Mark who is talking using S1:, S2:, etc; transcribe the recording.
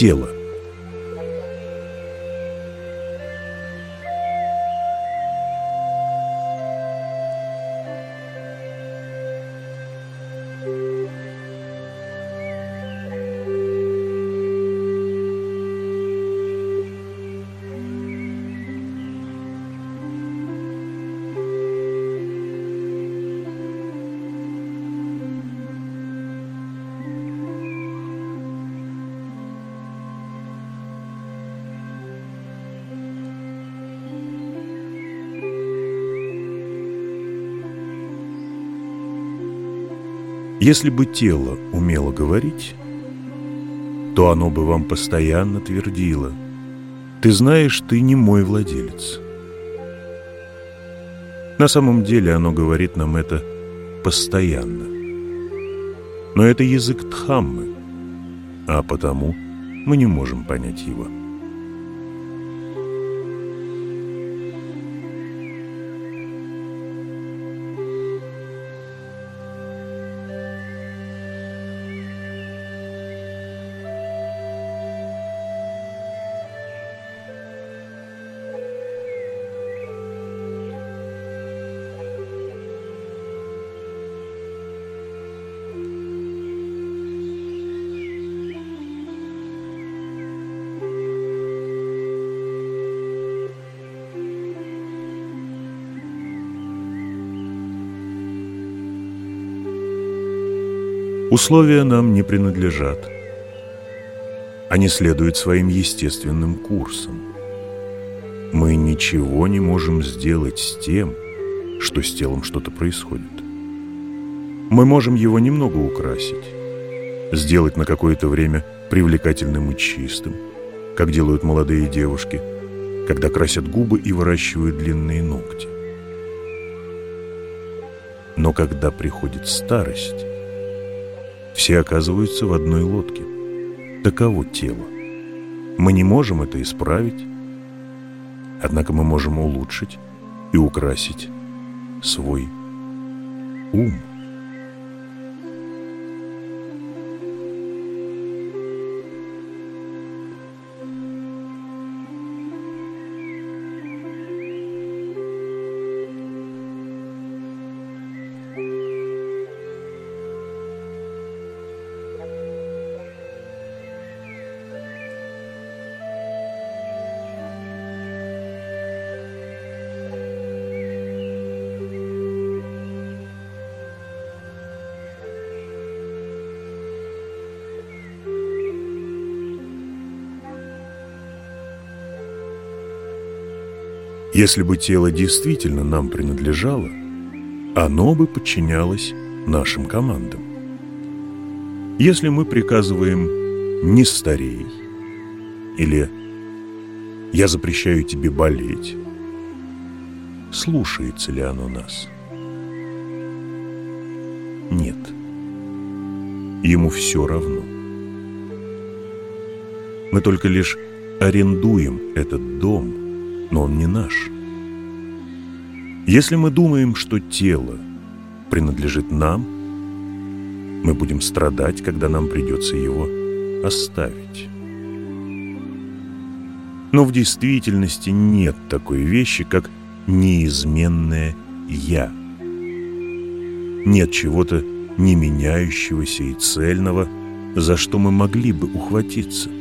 S1: тело. Если бы тело умело говорить, то оно бы вам постоянно твердило «Ты знаешь, ты не мой владелец». На самом деле оно говорит нам это постоянно. Но это язык Дхаммы, а потому мы не можем понять его. Условия нам не принадлежат. Они следуют своим естественным курсам. Мы ничего не можем сделать с тем, что с телом что-то происходит. Мы можем его немного украсить, сделать на какое-то время привлекательным и чистым, как делают молодые девушки, когда красят губы и выращивают длинные ногти. Но когда приходит старость, все оказываются в одной лодке. Таково тело. Мы не можем это исправить, однако мы можем улучшить и украсить свой ум. Если бы тело действительно нам принадлежало, оно бы подчинялось нашим командам. Если мы приказываем «не старей» или «я запрещаю тебе болеть», слушается ли оно нас? Нет. Ему все равно. Мы только лишь арендуем этот дом – но он не наш. Если мы думаем, что тело принадлежит нам, мы будем страдать, когда нам придется его оставить. Но в действительности нет такой вещи, как неизменное «я». Нет чего-то не меняющегося и цельного, за что мы могли бы ухватиться –